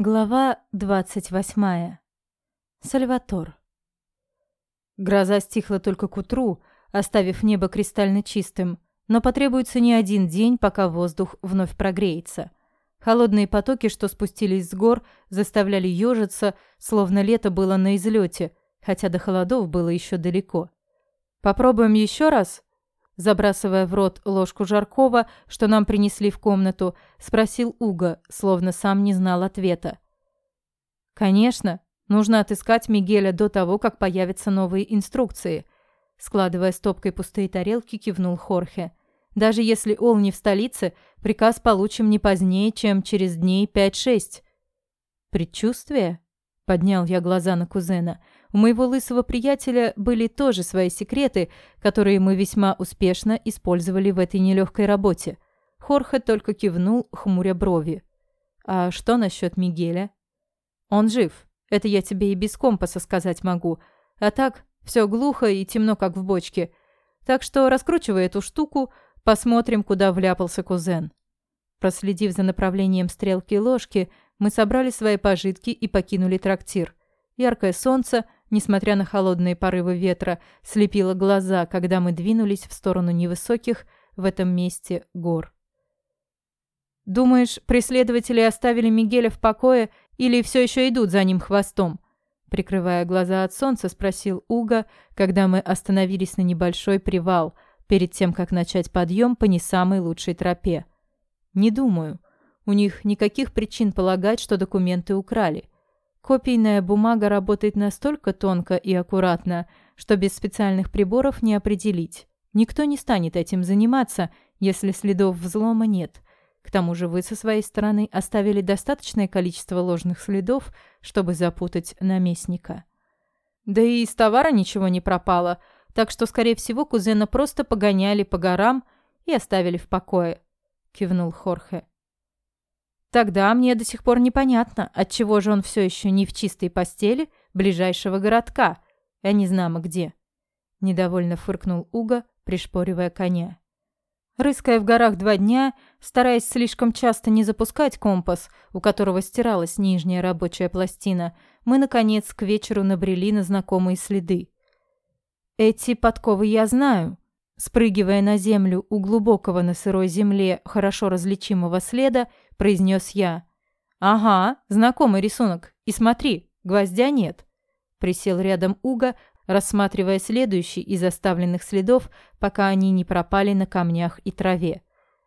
Глава 28. Сальватор. Гроза стихла только к утру, оставив небо кристально чистым, но потребуется не один день, пока воздух вновь прогреется. Холодные потоки, что спустились с гор, заставляли ежиться, словно лето было на излете, хотя до холодов было еще далеко. «Попробуем еще раз?» Забрасывая в рот ложку жаркого, что нам принесли в комнату, спросил Уга, словно сам не знал ответа. «Конечно, нужно отыскать Мигеля до того, как появятся новые инструкции», складывая стопкой пустые тарелки, кивнул Хорхе. «Даже если Ол не в столице, приказ получим не позднее, чем через дней пять-шесть». «Предчувствие?» — поднял я глаза на кузена — у моего лысого приятеля были тоже свои секреты, которые мы весьма успешно использовали в этой нелегкой работе. Хорхе только кивнул, хмуря брови. «А что насчет Мигеля?» «Он жив. Это я тебе и без компаса сказать могу. А так, все глухо и темно, как в бочке. Так что раскручивай эту штуку, посмотрим, куда вляпался кузен». Проследив за направлением стрелки ложки, мы собрали свои пожитки и покинули трактир. Яркое солнце – несмотря на холодные порывы ветра, слепило глаза, когда мы двинулись в сторону невысоких в этом месте гор. «Думаешь, преследователи оставили Мигеля в покое или все еще идут за ним хвостом?» Прикрывая глаза от солнца, спросил Уга, когда мы остановились на небольшой привал, перед тем, как начать подъем по не самой лучшей тропе. «Не думаю. У них никаких причин полагать, что документы украли. Копийная бумага работает настолько тонко и аккуратно, что без специальных приборов не определить. Никто не станет этим заниматься, если следов взлома нет. К тому же вы со своей стороны оставили достаточное количество ложных следов, чтобы запутать наместника. Да и из товара ничего не пропало, так что, скорее всего, кузена просто погоняли по горам и оставили в покое, кивнул Хорхе. Тогда мне до сих пор непонятно, отчего же он все еще не в чистой постели ближайшего городка, а не знамо где. Недовольно фыркнул Уга, пришпоривая коня. Рыская в горах два дня, стараясь слишком часто не запускать компас, у которого стиралась нижняя рабочая пластина, мы, наконец, к вечеру набрели на знакомые следы. «Эти подковы я знаю», Спрыгивая на землю у глубокого на сырой земле хорошо различимого следа, произнес я. «Ага, знакомый рисунок. И смотри, гвоздя нет». Присел рядом Уга, рассматривая следующий из оставленных следов, пока они не пропали на камнях и траве.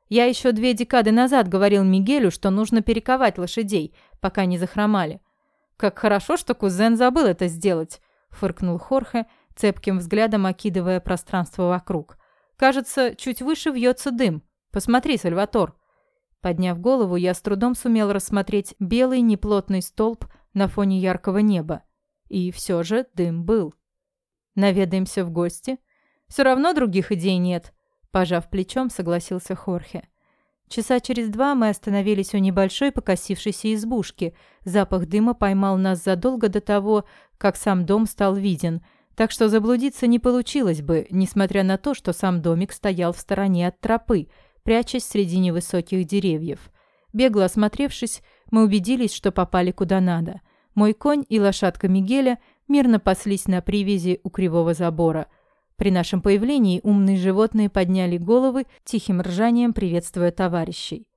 Я еще две декады назад говорил Мигелю, что нужно перековать лошадей, пока не захромали. «Как хорошо, что кузен забыл это сделать», — фыркнул Хорхе, цепким взглядом окидывая пространство вокруг. Кажется, чуть выше вьется дым. Посмотри, Сальватор. Подняв голову, я с трудом сумел рассмотреть белый неплотный столб на фоне яркого неба. И все же дым был. Наведаемся в гости. Все равно других идей нет. Пожав плечом, согласился Хорхе. Часа через два мы остановились у небольшой покосившейся избушки. Запах дыма поймал нас задолго до того, как сам дом стал виден – так что заблудиться не получилось бы, несмотря на то, что сам домик стоял в стороне от тропы, прячась среди невысоких деревьев. Бегло осмотревшись, мы убедились, что попали куда надо. Мой конь и лошадка Мигеля мирно паслись на привязи у кривого забора. При нашем появлении умные животные подняли головы, тихим ржанием приветствуя товарищей.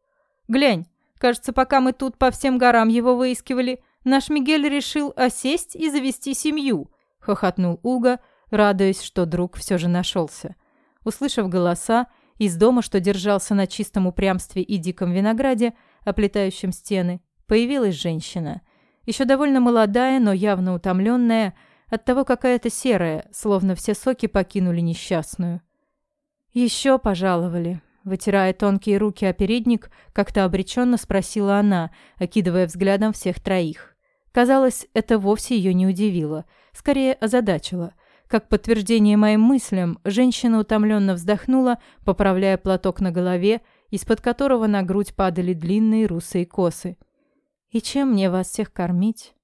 «Глянь, кажется, пока мы тут по всем горам его выискивали, наш Мигель решил осесть и завести семью», хохотнул Уга, радуясь, что друг все же нашелся. Услышав голоса, из дома, что держался на чистом упрямстве и диком винограде, оплетающем стены, появилась женщина. Еще довольно молодая, но явно утомленная, оттого какая-то серая, словно все соки покинули несчастную. «Еще пожаловали», Вытирая тонкие руки о передник, как-то обреченно спросила она, окидывая взглядом всех троих. Казалось, это вовсе ее не удивило – скорее озадачила. Как подтверждение моим мыслям, женщина утомленно вздохнула, поправляя платок на голове, из-под которого на грудь падали длинные русые косы. «И чем мне вас всех кормить?»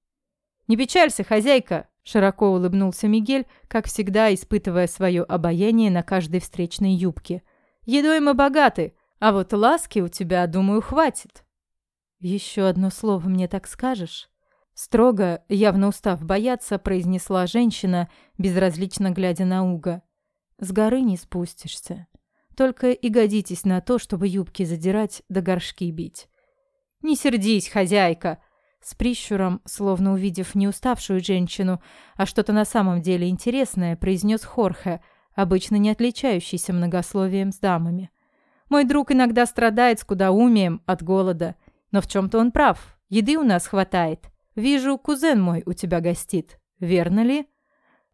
«Не печалься, хозяйка!» – широко улыбнулся Мигель, как всегда испытывая свое обаяние на каждой встречной юбке. «Едой мы богаты, а вот ласки у тебя, думаю, хватит». Еще одно слово мне так скажешь?» Строго, явно устав бояться, произнесла женщина, безразлично глядя на Уга. «С горы не спустишься. Только и годитесь на то, чтобы юбки задирать да горшки бить». «Не сердись, хозяйка!» С прищуром, словно увидев не уставшую женщину, а что-то на самом деле интересное, произнес Хорхе, обычно не отличающийся многословием с дамами. «Мой друг иногда страдает скудоумием от голода, но в чем-то он прав. Еды у нас хватает. Вижу, кузен мой у тебя гостит. Верно ли?»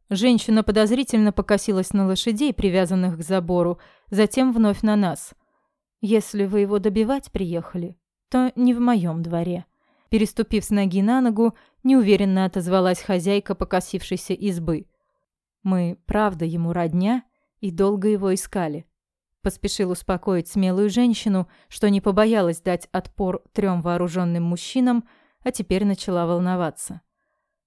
Женщина подозрительно покосилась на лошадей, привязанных к забору, затем вновь на нас. «Если вы его добивать приехали, то не в моем дворе». Переступив с ноги на ногу, неуверенно отозвалась хозяйка покосившейся избы. «Мы, правда, ему родня и долго его искали». Поспешил успокоить смелую женщину, что не побоялась дать отпор трем вооруженным мужчинам, а теперь начала волноваться.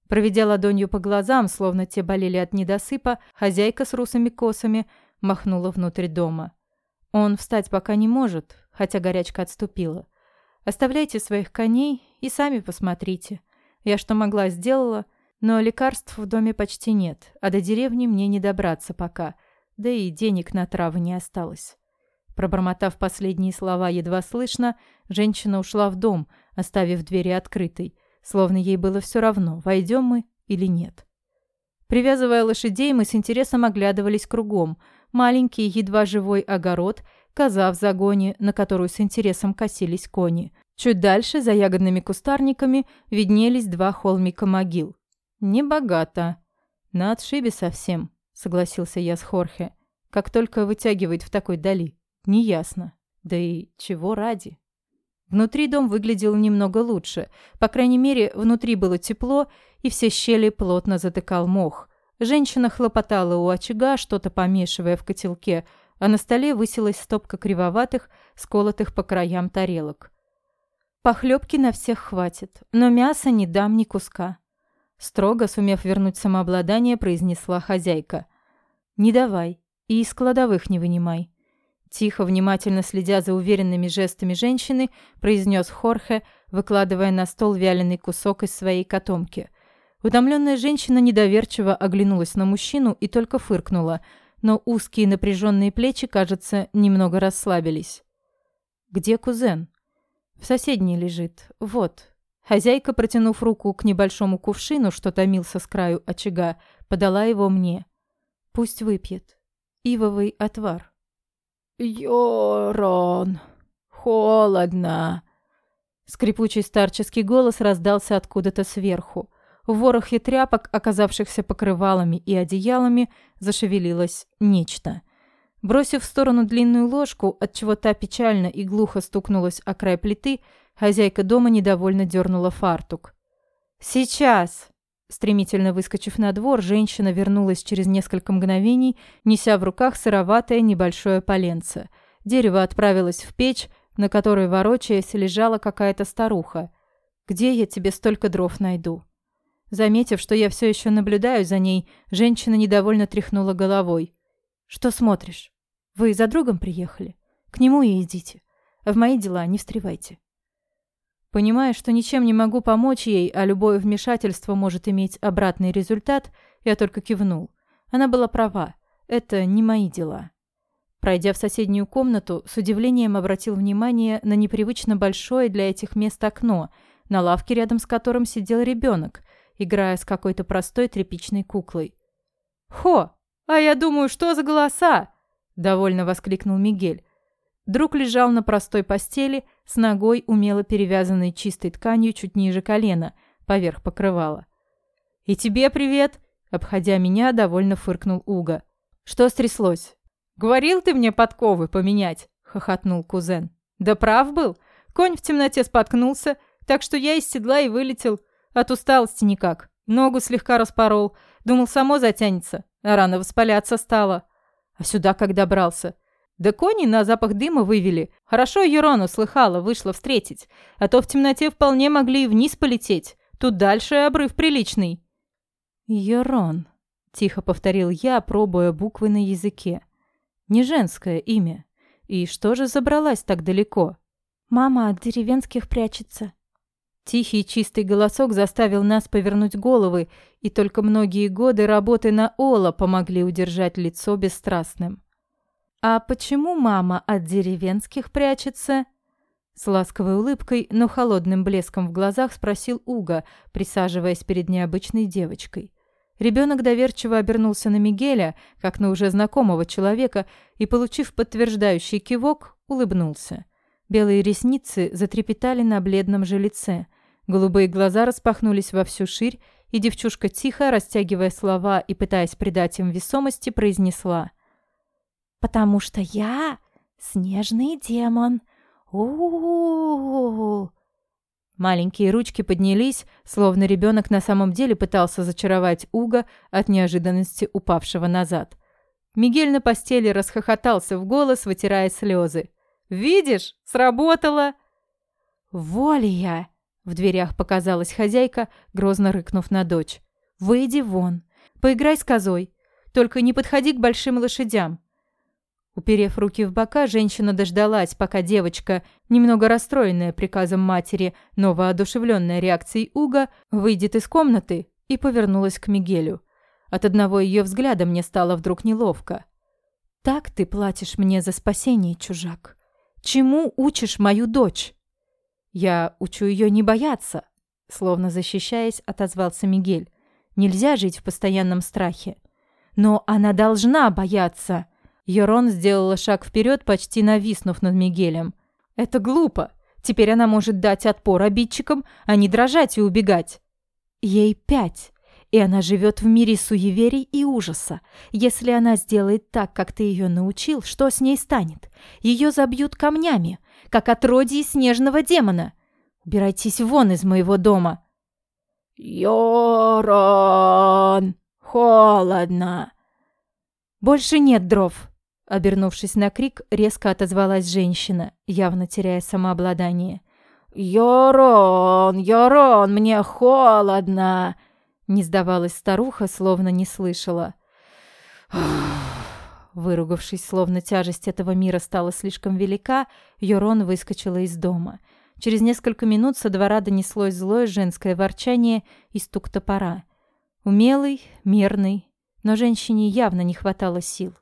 Проведя ладонью по глазам, словно те болели от недосыпа, хозяйка с русыми косами махнула внутрь дома. Он встать пока не может, хотя горячка отступила. Оставляйте своих коней и сами посмотрите. Я что могла, сделала, но лекарств в доме почти нет, а до деревни мне не добраться пока, да и денег на травы не осталось. Пробормотав последние слова едва слышно, женщина ушла в дом, оставив двери открытой, словно ей было все равно, войдем мы или нет. Привязывая лошадей, мы с интересом оглядывались кругом. Маленький, едва живой огород, коза в загоне, на которую с интересом косились кони. Чуть дальше, за ягодными кустарниками, виднелись два холмика могил. «Небогато. На отшибе совсем», — согласился я с Хорхе. «Как только вытягивает в такой дали. Неясно. Да и чего ради?» Внутри дом выглядел немного лучше. По крайней мере, внутри было тепло, и все щели плотно затыкал мох. Женщина хлопотала у очага, что-то помешивая в котелке, а на столе высилась стопка кривоватых, сколотых по краям тарелок. Похлебки на всех хватит, но мяса не дам ни куска. Строго, сумев вернуть самообладание, произнесла хозяйка. «Не давай и из кладовых не вынимай». Тихо, внимательно следя за уверенными жестами женщины, произнес Хорхе, выкладывая на стол вяленый кусок из своей котомки. Утомленная женщина недоверчиво оглянулась на мужчину и только фыркнула, но узкие напряженные плечи, кажется, немного расслабились. «Где кузен?» В соседней лежит. Вот. Хозяйка, протянув руку к небольшому кувшину, что томился с краю очага, подала его мне. Пусть выпьет. Ивовый отвар. «Йорон, холодно!» Скрипучий старческий голос раздался откуда-то сверху. В ворохе тряпок, оказавшихся покрывалами и одеялами, зашевелилось нечто. Бросив в сторону длинную ложку, от чего та печально и глухо стукнулась о край плиты, хозяйка дома недовольно дернула фартук. «Сейчас!» Стремительно выскочив на двор, женщина вернулась через несколько мгновений, неся в руках сыроватое небольшое поленце. Дерево отправилось в печь, на которой, ворочаясь, лежала какая-то старуха. «Где я тебе столько дров найду?» Заметив, что я все еще наблюдаю за ней, женщина недовольно тряхнула головой. «Что смотришь? Вы за другом приехали? К нему и идите. В мои дела не встревайте». Понимая, что ничем не могу помочь ей, а любое вмешательство может иметь обратный результат, я только кивнул. Она была права. Это не мои дела. Пройдя в соседнюю комнату, с удивлением обратил внимание на непривычно большое для этих мест окно, на лавке рядом с которым сидел ребенок, играя с какой-то простой тряпичной куклой. «Хо! «А я думаю, что за голоса?» – довольно воскликнул Мигель. Друг лежал на простой постели, с ногой, умело перевязанной чистой тканью чуть ниже колена, поверх покрывала. «И тебе привет!» – обходя меня, довольно фыркнул Уга. «Что стряслось?» «Говорил ты мне подковы поменять?» – хохотнул кузен. «Да прав был. Конь в темноте споткнулся, так что я из седла и вылетел. От усталости никак. Ногу слегка распорол. Думал, само затянется. А рано воспаляться стало. А сюда как добрался? Да кони на запах дыма вывели. Хорошо Юрону слыхала, вышла встретить. А то в темноте вполне могли и вниз полететь. Тут дальше обрыв приличный. Юрон, тихо повторил я, пробуя буквы на языке. Не женское имя. И что же забралась так далеко? Мама от деревенских прячется. Тихий чистый голосок заставил нас повернуть головы, и только многие годы работы на Ола помогли удержать лицо бесстрастным. «А почему мама от деревенских прячется?» С ласковой улыбкой, но холодным блеском в глазах спросил Уга, присаживаясь перед необычной девочкой. Ребенок доверчиво обернулся на Мигеля, как на уже знакомого человека, и, получив подтверждающий кивок, улыбнулся. Белые ресницы затрепетали на бледном же лице. Голубые глаза распахнулись во всю ширь, и девчушка тихо, растягивая слова и пытаясь придать им весомости, произнесла. «Потому что я снежный демон. У-у-у-у!» Маленькие ручки поднялись, словно ребенок на самом деле пытался зачаровать Уга от неожиданности упавшего назад. Мигель на постели расхохотался в голос, вытирая слезы. «Видишь, сработало!» «Волия!» — в дверях показалась хозяйка, грозно рыкнув на дочь. «Выйди вон, поиграй с козой, только не подходи к большим лошадям. Уперев руки в бока, женщина дождалась, пока девочка, немного расстроенная приказом матери, но воодушевленная реакцией Уга, выйдет из комнаты и повернулась к Мигелю. От одного ее взгляда мне стало вдруг неловко. «Так ты платишь мне за спасение, чужак. Чему учишь мою дочь?» «Я учу ее не бояться», — словно защищаясь, отозвался Мигель. «Нельзя жить в постоянном страхе». «Но она должна бояться», Йорон сделала шаг вперед, почти нависнув над Мигелем. «Это глупо. Теперь она может дать отпор обидчикам, а не дрожать и убегать». «Ей пять, и она живет в мире суеверий и ужаса. Если она сделает так, как ты ее научил, что с ней станет? Ее забьют камнями, как отродье снежного демона. Убирайтесь вон из моего дома». «Йорон! Холодно!» «Больше нет дров!» Обернувшись на крик, резко отозвалась женщина, явно теряя самообладание. «Йорон, Йорон, мне холодно!» Не сдавалась старуха, словно не слышала. Выругавшись, словно тяжесть этого мира стала слишком велика, Йорон выскочила из дома. Через несколько минут со двора донеслось злое женское ворчание и стук топора. Умелый, мерный, но женщине явно не хватало сил.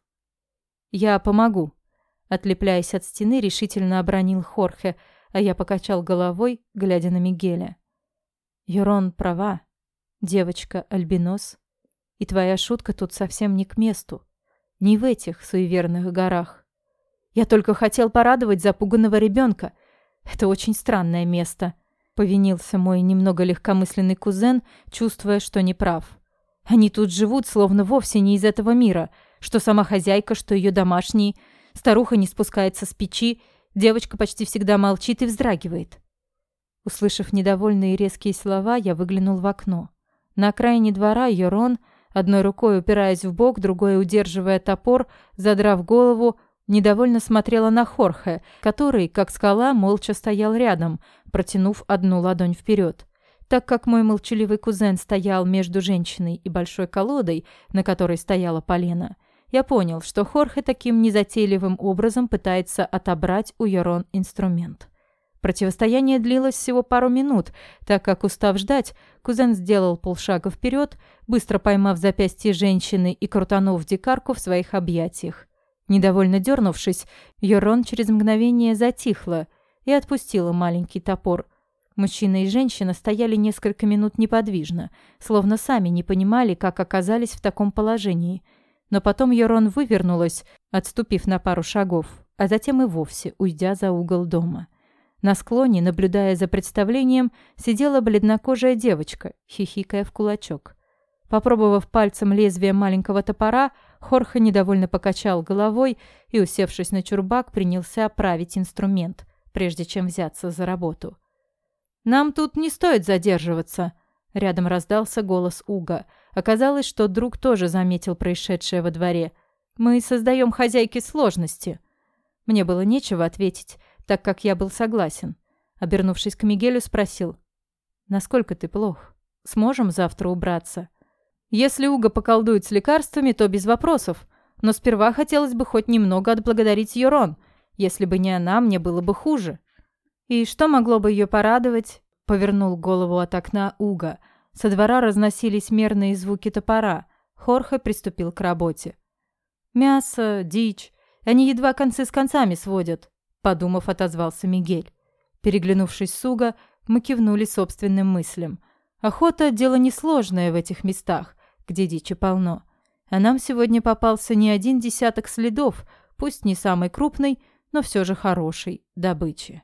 «Я помогу», — отлепляясь от стены, решительно обронил Хорхе, а я покачал головой, глядя на Мигеля. «Юрон права. Девочка альбинос. И твоя шутка тут совсем не к месту. Не в этих суеверных горах. Я только хотел порадовать запуганного ребенка. Это очень странное место», — повинился мой немного легкомысленный кузен, чувствуя, что не прав. «Они тут живут, словно вовсе не из этого мира», — что сама хозяйка, что ее домашние. Старуха не спускается с печи, девочка почти всегда молчит и вздрагивает. Услышав недовольные резкие слова, я выглянул в окно. На окраине двора Йорон, одной рукой упираясь в бок, другой удерживая топор, задрав голову, недовольно смотрела на Хорхе, который, как скала, молча стоял рядом, протянув одну ладонь вперед. Так как мой молчаливый кузен стоял между женщиной и большой колодой, на которой стояла полена, я понял, что Хорхе таким незатейливым образом пытается отобрать у Йорон инструмент. Противостояние длилось всего пару минут, так как, устав ждать, кузен сделал полшага вперед, быстро поймав запястье женщины и крутанув дикарку в своих объятиях. Недовольно дернувшись, Йорон через мгновение затихла и отпустила маленький топор. Мужчина и женщина стояли несколько минут неподвижно, словно сами не понимали, как оказались в таком положении – но потом Йорон вывернулась, отступив на пару шагов, а затем и вовсе уйдя за угол дома. На склоне, наблюдая за представлением, сидела бледнокожая девочка, хихикая в кулачок. Попробовав пальцем лезвие маленького топора, Хорха недовольно покачал головой и, усевшись на чурбак, принялся оправить инструмент, прежде чем взяться за работу. «Нам тут не стоит задерживаться», — рядом раздался голос Уга — Оказалось, что друг тоже заметил происшедшее во дворе. Мы создаем хозяйке сложности. Мне было нечего ответить, так как я был согласен. Обернувшись к Мигелю, спросил. «Насколько ты плох? Сможем завтра убраться?» «Если Уга поколдует с лекарствами, то без вопросов. Но сперва хотелось бы хоть немного отблагодарить Йорон. Если бы не она, мне было бы хуже». «И что могло бы ее порадовать?» — повернул голову от окна Уга. Со двора разносились мерные звуки топора. Хорхе приступил к работе. «Мясо, дичь. Они едва концы с концами сводят», — подумав, отозвался Мигель. Переглянувшись с Уга, мы кивнули собственным мыслям. Охота – дело несложное в этих местах, где дичи полно. А нам сегодня попался не один десяток следов, пусть не самый крупный, но все же хороший, добычи.